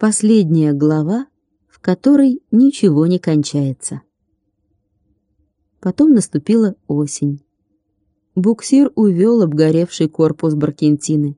Последняя глава, в которой ничего не кончается. Потом наступила осень. Буксир увел обгоревший корпус Баркентины.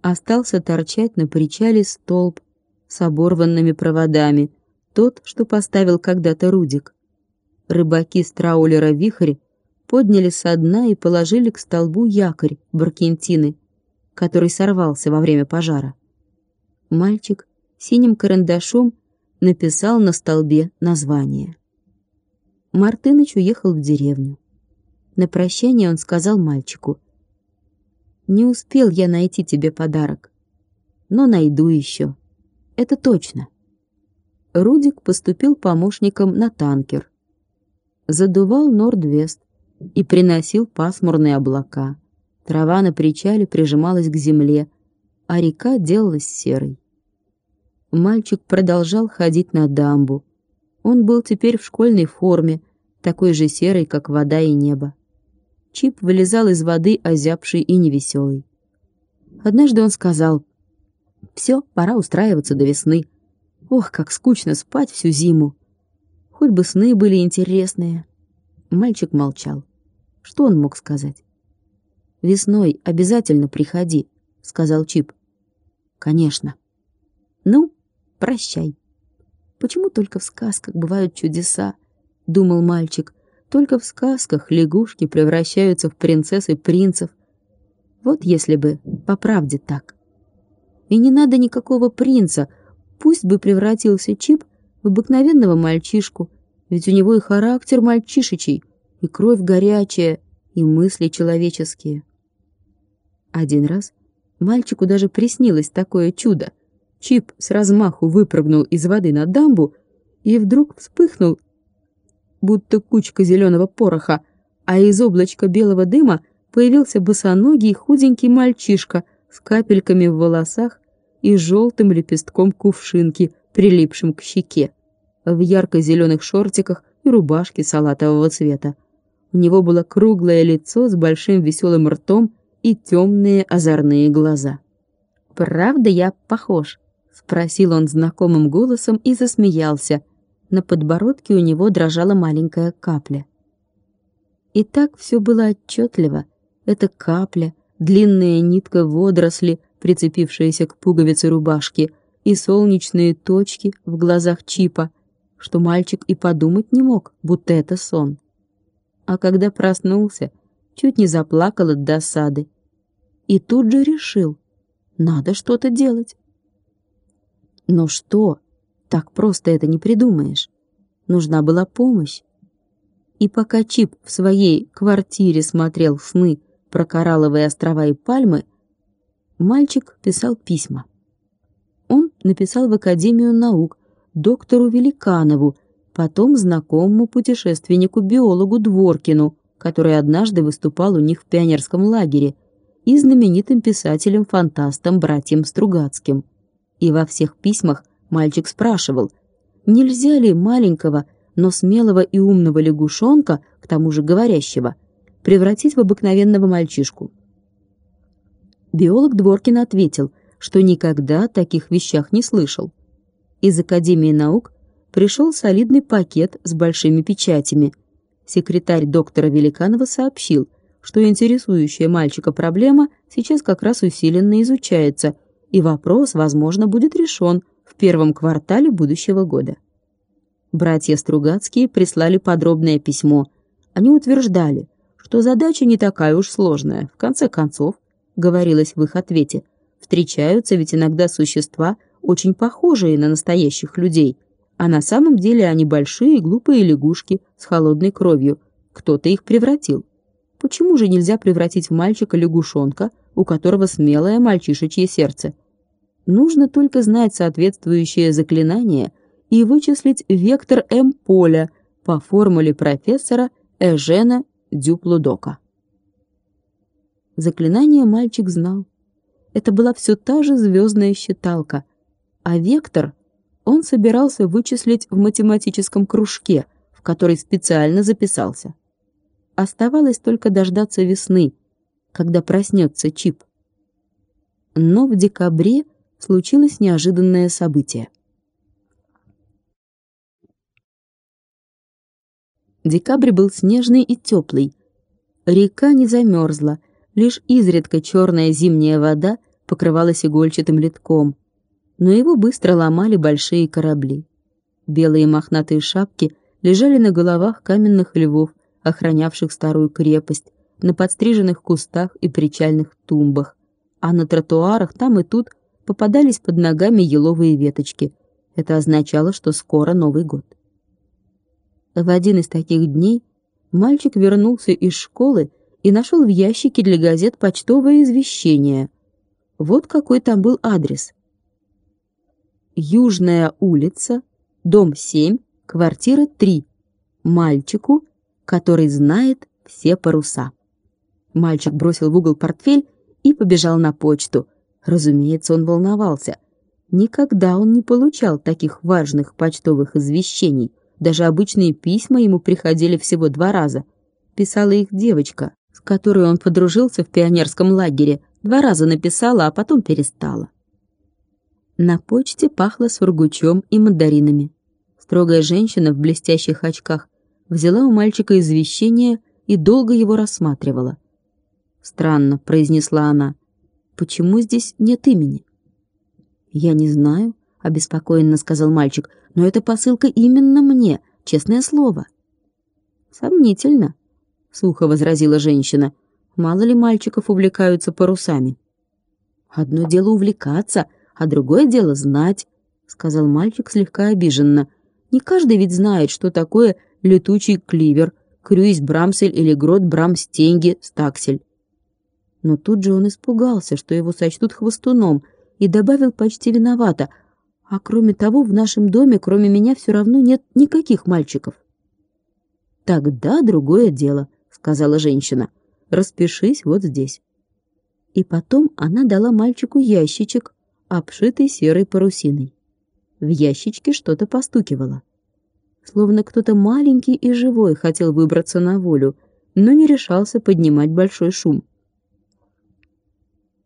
Остался торчать на причале столб с оборванными проводами, тот, что поставил когда-то Рудик. Рыбаки с траулера «Вихрь» подняли со дна и положили к столбу якорь Баркентины, который сорвался во время пожара. Мальчик синим карандашом написал на столбе название. Мартыныч уехал в деревню. На прощание он сказал мальчику, «Не успел я найти тебе подарок, но найду еще. Это точно». Рудик поступил помощником на танкер. Задувал Нордвест и приносил пасмурные облака. Трава на причале прижималась к земле, а река делалась серой. Мальчик продолжал ходить на дамбу. Он был теперь в школьной форме, такой же серой, как вода и небо. Чип вылезал из воды, озябший и невеселый. Однажды он сказал, «Все, пора устраиваться до весны. Ох, как скучно спать всю зиму. Хоть бы сны были интересные». Мальчик молчал. Что он мог сказать? «Весной обязательно приходи», — сказал Чип. «Конечно». «Ну, Прощай. Почему только в сказках бывают чудеса? Думал мальчик. Только в сказках лягушки превращаются в принцесс и принцев. Вот если бы по правде так. И не надо никакого принца, пусть бы превратился Чип в обыкновенного мальчишку, ведь у него и характер мальчишечий, и кровь горячая, и мысли человеческие. Один раз мальчику даже приснилось такое чудо — Чип с размаху выпрыгнул из воды на дамбу и вдруг вспыхнул, будто кучка зеленого пороха, а из облачка белого дыма появился босоногий худенький мальчишка с капельками в волосах и желтым лепестком кувшинки, прилипшим к щеке, в ярко-зеленых шортиках и рубашке салатового цвета. У него было круглое лицо с большим веселым ртом и темные озорные глаза. «Правда я похож?» — спросил он знакомым голосом и засмеялся. На подбородке у него дрожала маленькая капля. И так все было отчетливо. Эта капля, длинная нитка водоросли, прицепившаяся к пуговице рубашки, и солнечные точки в глазах Чипа, что мальчик и подумать не мог, будто это сон. А когда проснулся, чуть не заплакал от досады. И тут же решил, надо что-то делать. Но что? Так просто это не придумаешь. Нужна была помощь. И пока Чип в своей квартире смотрел сны про коралловые острова и пальмы, мальчик писал письма. Он написал в Академию наук доктору Великанову, потом знакомому путешественнику-биологу Дворкину, который однажды выступал у них в пионерском лагере, и знаменитым писателем-фантастом братьям Стругацким и во всех письмах мальчик спрашивал, нельзя ли маленького, но смелого и умного лягушонка, к тому же говорящего, превратить в обыкновенного мальчишку. Биолог Дворкин ответил, что никогда о таких вещах не слышал. Из Академии наук пришел солидный пакет с большими печатями. Секретарь доктора Великанова сообщил, что интересующая мальчика проблема сейчас как раз усиленно изучается – и вопрос, возможно, будет решен в первом квартале будущего года. Братья Стругацкие прислали подробное письмо. Они утверждали, что задача не такая уж сложная. В конце концов, говорилось в их ответе, встречаются ведь иногда существа, очень похожие на настоящих людей, а на самом деле они большие глупые лягушки с холодной кровью. Кто-то их превратил. Почему же нельзя превратить в мальчика лягушонка, у которого смелое мальчишечье сердце? Нужно только знать соответствующее заклинание и вычислить вектор М-поля по формуле профессора Эжена Дюплудока. Заклинание мальчик знал. Это была все та же звездная считалка, а вектор он собирался вычислить в математическом кружке, в который специально записался. Оставалось только дождаться весны, когда проснется чип. Но в декабре случилось неожиданное событие. Декабрь был снежный и теплый. Река не замерзла, лишь изредка черная зимняя вода покрывалась игольчатым литком, но его быстро ломали большие корабли. Белые мохнатые шапки лежали на головах каменных львов, охранявших старую крепость, на подстриженных кустах и причальных тумбах, а на тротуарах там и тут попадались под ногами еловые веточки. Это означало, что скоро Новый год. В один из таких дней мальчик вернулся из школы и нашел в ящике для газет почтовое извещение. Вот какой там был адрес. Южная улица, дом 7, квартира 3. Мальчику, который знает все паруса. Мальчик бросил в угол портфель и побежал на почту. Разумеется, он волновался. Никогда он не получал таких важных почтовых извещений. Даже обычные письма ему приходили всего два раза. Писала их девочка, с которой он подружился в пионерском лагере. Два раза написала, а потом перестала. На почте пахло сургучом и мандаринами. Строгая женщина в блестящих очках взяла у мальчика извещение и долго его рассматривала. «Странно», — произнесла она. «Почему здесь нет имени?» «Я не знаю», — обеспокоенно сказал мальчик, «но эта посылка именно мне, честное слово». «Сомнительно», — сухо возразила женщина. «Мало ли мальчиков увлекаются парусами». «Одно дело увлекаться, а другое дело знать», — сказал мальчик слегка обиженно. «Не каждый ведь знает, что такое летучий кливер, крюйс Брамсель или грот Брамстенги Стаксель. Но тут же он испугался, что его сочтут хвостуном, и добавил почти виновато. А кроме того, в нашем доме, кроме меня, все равно нет никаких мальчиков. «Тогда другое дело», — сказала женщина. «Распишись вот здесь». И потом она дала мальчику ящичек, обшитый серой парусиной. В ящичке что-то постукивало. Словно кто-то маленький и живой хотел выбраться на волю, но не решался поднимать большой шум.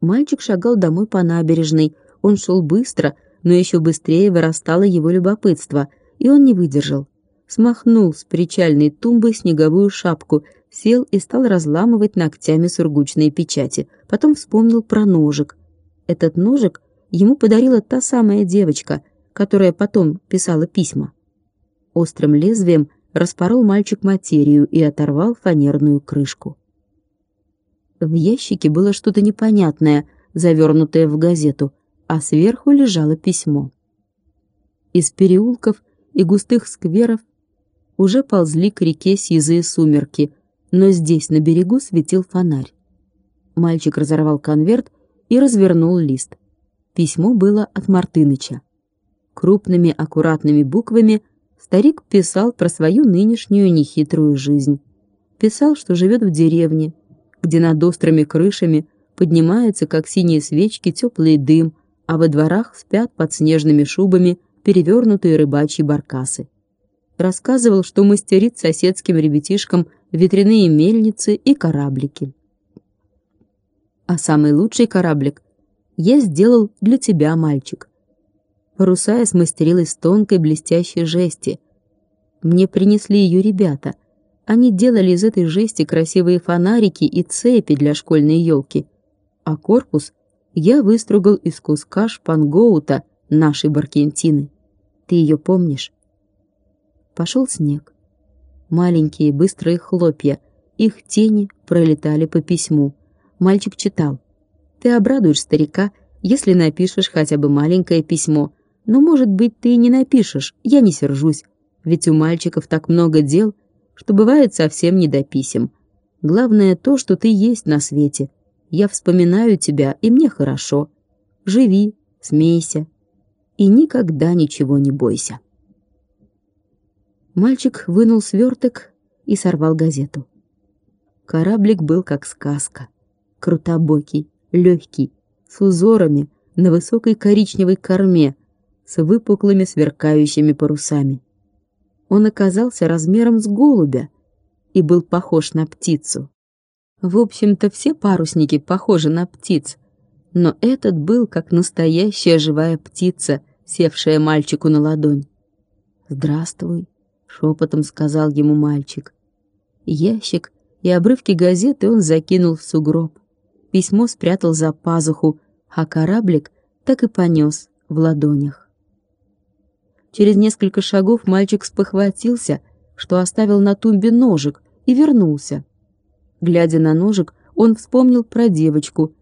Мальчик шагал домой по набережной. Он шел быстро, но еще быстрее вырастало его любопытство, и он не выдержал. Смахнул с причальной тумбы снеговую шапку, сел и стал разламывать ногтями сургучные печати. Потом вспомнил про ножик. Этот ножик ему подарила та самая девочка, которая потом писала письма. Острым лезвием распорол мальчик материю и оторвал фанерную крышку. В ящике было что-то непонятное, завернутое в газету, а сверху лежало письмо. Из переулков и густых скверов уже ползли к реке сизые сумерки, но здесь, на берегу, светил фонарь. Мальчик разорвал конверт и развернул лист. Письмо было от Мартыныча. Крупными аккуратными буквами старик писал про свою нынешнюю нехитрую жизнь. Писал, что живет в деревне, где над острыми крышами поднимается, как синие свечки, теплый дым, а во дворах спят под снежными шубами перевернутые рыбачьи баркасы. Рассказывал, что мастерит соседским ребятишкам ветряные мельницы и кораблики. А самый лучший кораблик я сделал для тебя, мальчик. Паруса я смастерил из тонкой блестящей жести. Мне принесли ее ребята — они делали из этой жести красивые фонарики и цепи для школьной елки, а корпус я выстругал из куска шпангоута нашей Баркентины. Ты ее помнишь? Пошел снег. Маленькие быстрые хлопья, их тени пролетали по письму. Мальчик читал. Ты обрадуешь старика, если напишешь хотя бы маленькое письмо. Но, может быть, ты и не напишешь, я не сержусь. Ведь у мальчиков так много дел — что бывает совсем не до писем. Главное то, что ты есть на свете. Я вспоминаю тебя, и мне хорошо. Живи, смейся и никогда ничего не бойся. Мальчик вынул сверток и сорвал газету. Кораблик был как сказка. Крутобокий, легкий, с узорами на высокой коричневой корме, с выпуклыми сверкающими парусами. Он оказался размером с голубя и был похож на птицу. В общем-то, все парусники похожи на птиц, но этот был как настоящая живая птица, севшая мальчику на ладонь. «Здравствуй», — шепотом сказал ему мальчик. Ящик и обрывки газеты он закинул в сугроб. Письмо спрятал за пазуху, а кораблик так и понес в ладонях. Через несколько шагов мальчик спохватился, что оставил на тумбе ножик, и вернулся. Глядя на ножик, он вспомнил про девочку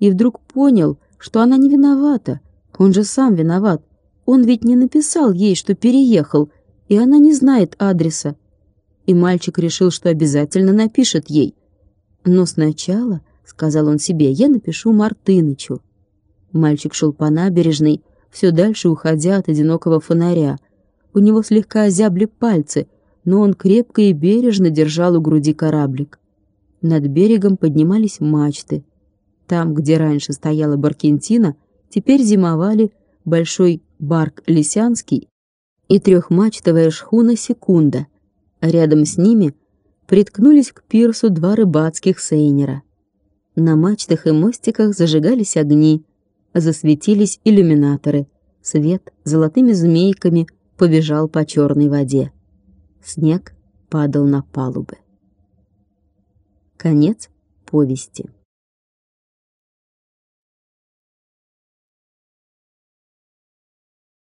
и вдруг понял, что она не виновата. Он же сам виноват. Он ведь не написал ей, что переехал, и она не знает адреса. И мальчик решил, что обязательно напишет ей. Но сначала, сказал он себе, я напишу Мартынычу. Мальчик шел по набережной, все дальше уходя от одинокого фонаря. У него слегка озябли пальцы, но он крепко и бережно держал у груди кораблик. Над берегом поднимались мачты. Там, где раньше стояла Баркентина, теперь зимовали большой барк Лисянский и трехмачтовая шхуна Секунда. Рядом с ними приткнулись к пирсу два рыбацких сейнера. На мачтах и мостиках зажигались огни, засветились иллюминаторы. Свет золотыми змейками побежал по черной воде. Снег падал на палубы. Конец повести.